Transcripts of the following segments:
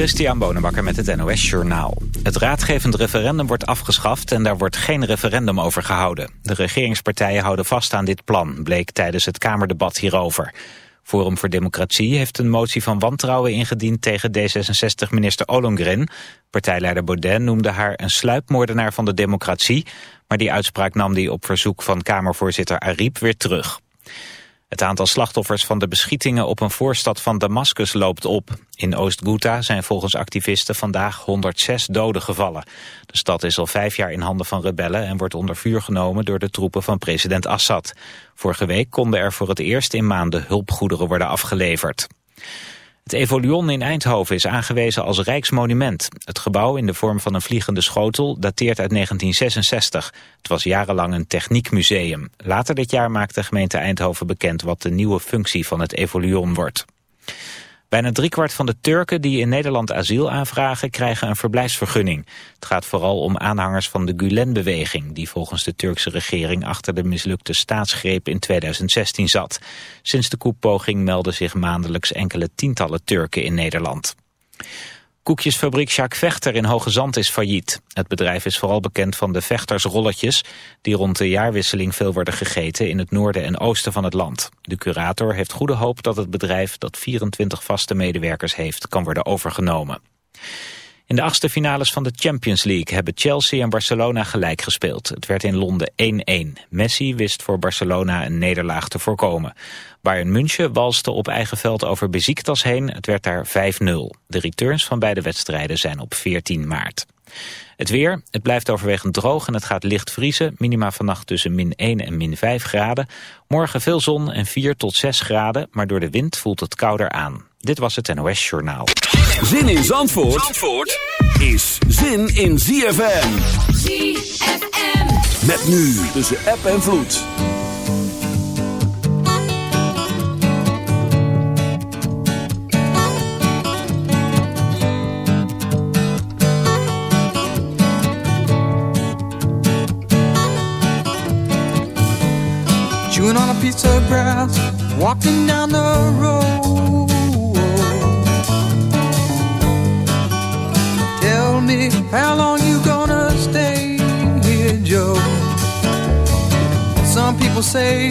Christian Bonenbakker met het NOS Journaal. Het raadgevend referendum wordt afgeschaft en daar wordt geen referendum over gehouden. De regeringspartijen houden vast aan dit plan, bleek tijdens het Kamerdebat hierover. Forum voor Democratie heeft een motie van wantrouwen ingediend tegen D66-minister Ollongren. Partijleider Baudet noemde haar een sluipmoordenaar van de democratie, maar die uitspraak nam hij op verzoek van Kamervoorzitter Ariep weer terug. Het aantal slachtoffers van de beschietingen op een voorstad van Damascus loopt op. In Oost-Ghouta zijn volgens activisten vandaag 106 doden gevallen. De stad is al vijf jaar in handen van rebellen en wordt onder vuur genomen door de troepen van president Assad. Vorige week konden er voor het eerst in maanden hulpgoederen worden afgeleverd. Het Evolion in Eindhoven is aangewezen als rijksmonument. Het gebouw in de vorm van een vliegende schotel dateert uit 1966. Het was jarenlang een techniekmuseum. Later dit jaar maakt de gemeente Eindhoven bekend wat de nieuwe functie van het Evolion wordt. Bijna driekwart van de Turken die in Nederland asiel aanvragen krijgen een verblijfsvergunning. Het gaat vooral om aanhangers van de Gulen-beweging... die volgens de Turkse regering achter de mislukte staatsgreep in 2016 zat. Sinds de koepoging melden zich maandelijks enkele tientallen Turken in Nederland. Koekjesfabriek Jacques Vechter in Hoge Zand is failliet. Het bedrijf is vooral bekend van de vechtersrolletjes... die rond de jaarwisseling veel worden gegeten in het noorden en oosten van het land. De curator heeft goede hoop dat het bedrijf dat 24 vaste medewerkers heeft... kan worden overgenomen. In de achtste finales van de Champions League hebben Chelsea en Barcelona gelijk gespeeld. Het werd in Londen 1-1. Messi wist voor Barcelona een nederlaag te voorkomen. Bayern München walste op eigen veld over Beziktas heen. Het werd daar 5-0. De returns van beide wedstrijden zijn op 14 maart. Het weer, het blijft overwegend droog en het gaat licht vriezen. Minima vannacht tussen min 1 en min 5 graden. Morgen veel zon en 4 tot 6 graden, maar door de wind voelt het kouder aan. Dit was het NOS Journaal. Zin in Zandvoort, Zandvoort is zin in ZFM. ZFM. Met nu tussen app en vloed. Chewing on a piece of grass, walking down the road. How long you gonna stay here, Joe? Some people say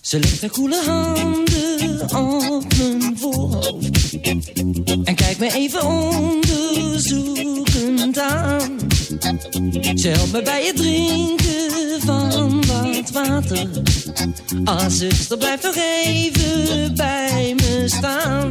Ze legt haar koele handen op mijn voorhoofd. En kijkt me even onderzoekend aan. Ze helpt me bij het drinken van wat water. Ah, zuster, blijf nog even bij me staan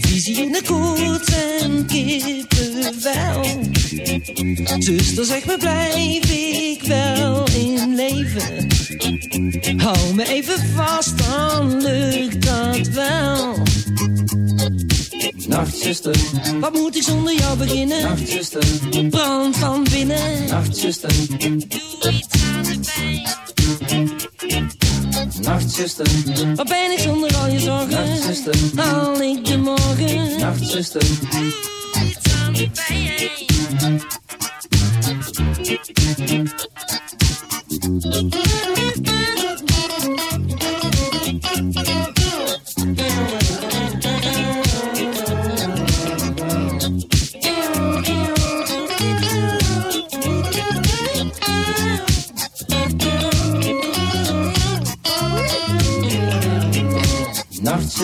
Visie in de koets en kippenvel. Zuster, zeg me, blijf ik wel in leven? Hou me even vast, dan lukt dat wel. Nachtzuster, Wat moet ik zonder jou beginnen? nachtzuster, Brand van binnen. nachtzuster, Doe iets aan de pijn. Nachtzuster, Wat ben ik zonder al je zorgen? Nachtzuster. Haal ik de morgen? nachtzuster, iets aan de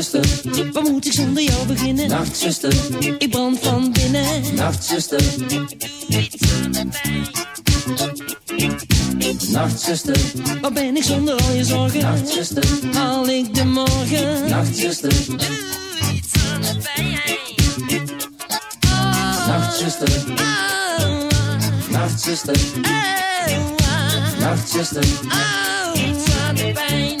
Nachtzuster, Waar moet ik zonder jou beginnen? nachtzuster, Ik brand van binnen. nachtzuster, nachtzuster, Waar ben ik zonder al je zorgen? nachtzuster, Haal ik de morgen? nachtzuster, Doe iets pijn. nachtzuster, nachtzuster, nachtzuster, de pijn,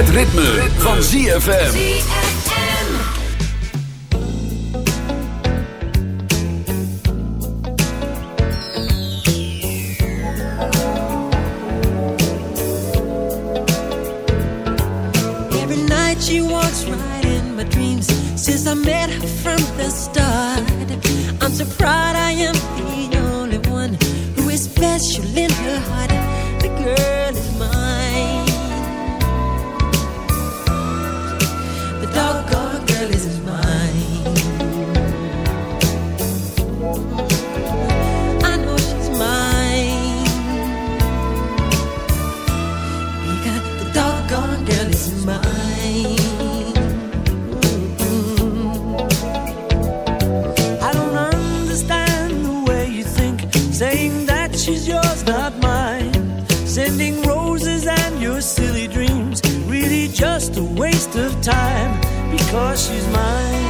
Het ritme, van ZFM. Every night she walks right in my dreams. Since I met her from the start. I'm so proud I am the only one who is special in her heart. The girl. of time because she's mine.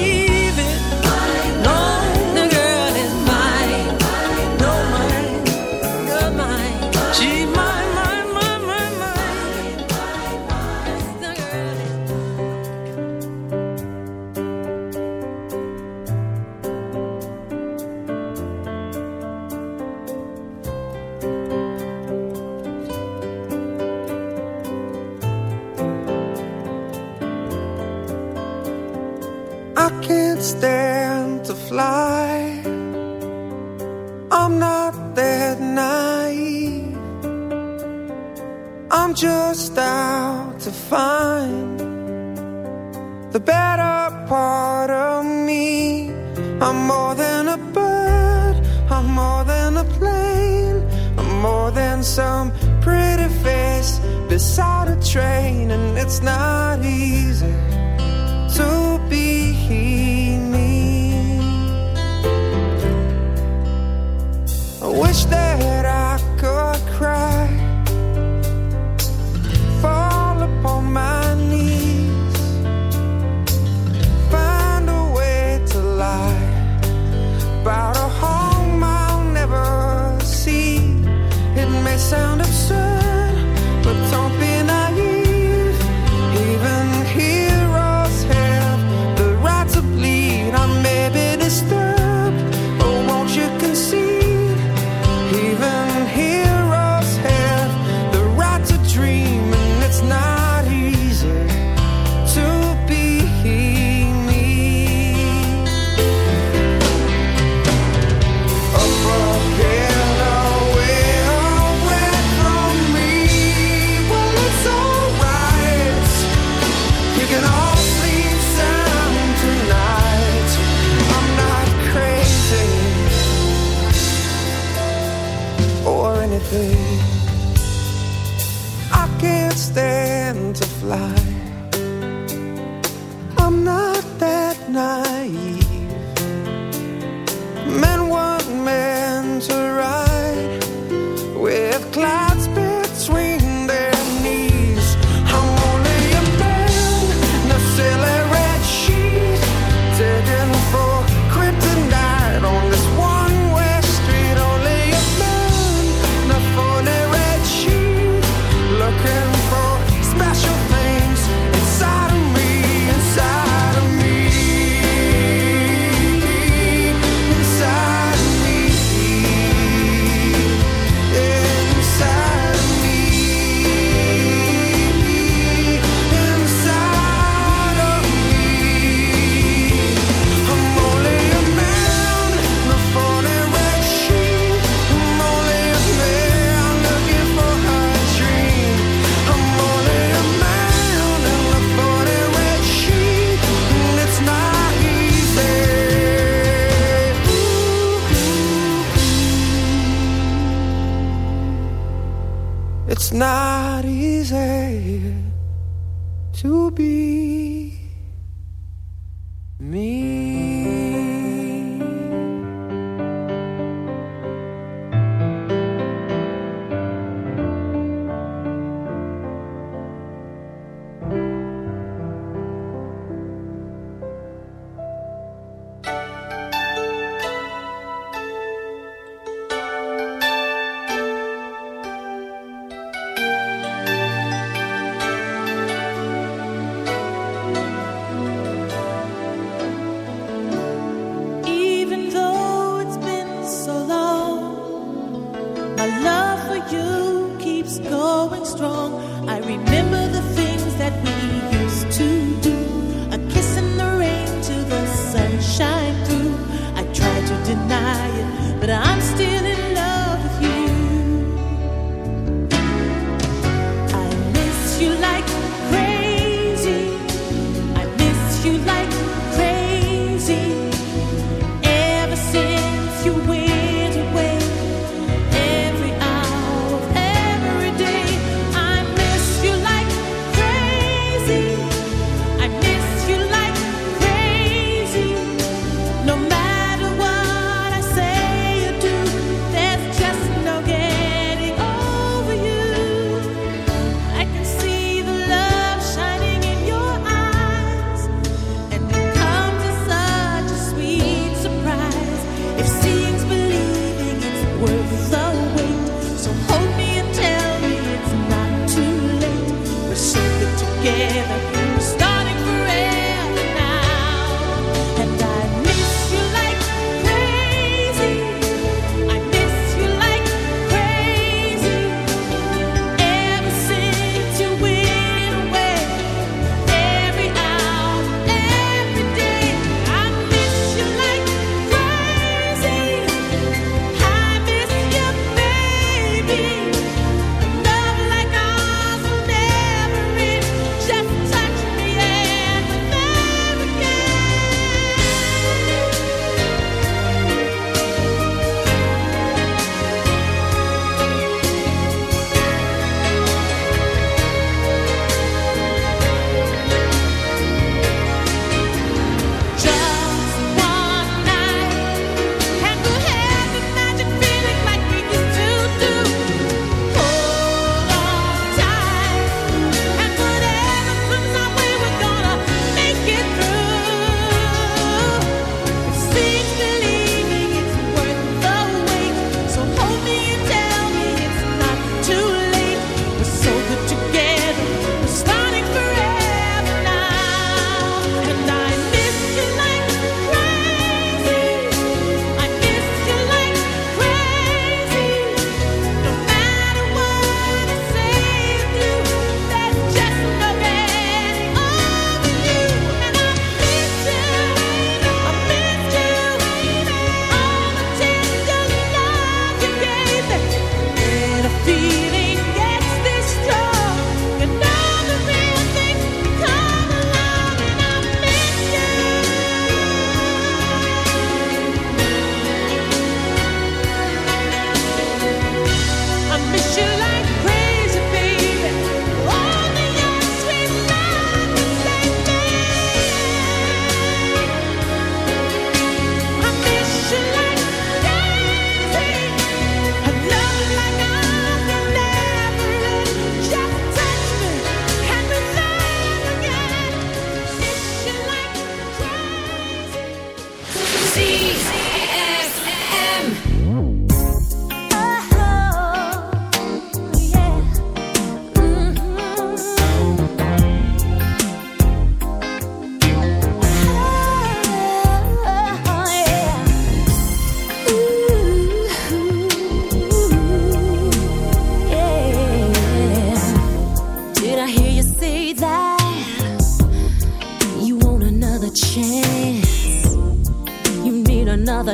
it's not easy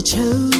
you chose.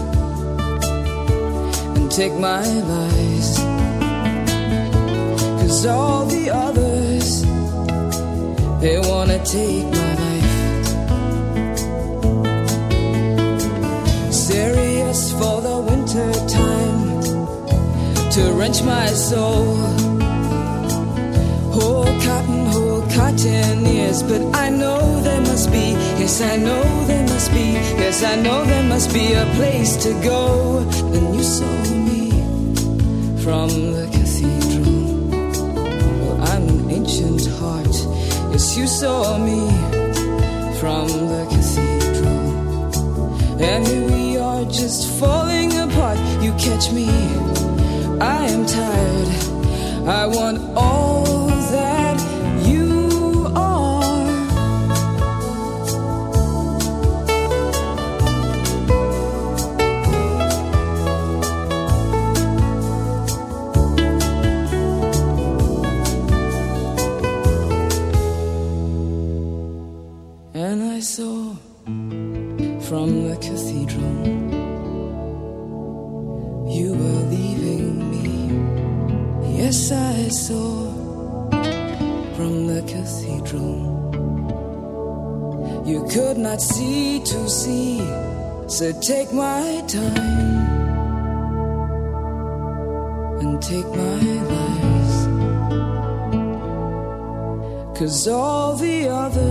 take my lies? Cause all the others, they wanna take my life. Serious for the winter time to wrench my soul. Whole cotton, whole cotton ears, but I know there must be, yes, I know there must be, yes, I know there must be a place to go. Then you saw from the cathedral. Well, I'm an ancient heart, yes, you saw me from the cathedral. And here we are just falling apart. You catch me, I am tired. I want all So take my time and take my lies. Cause all the others,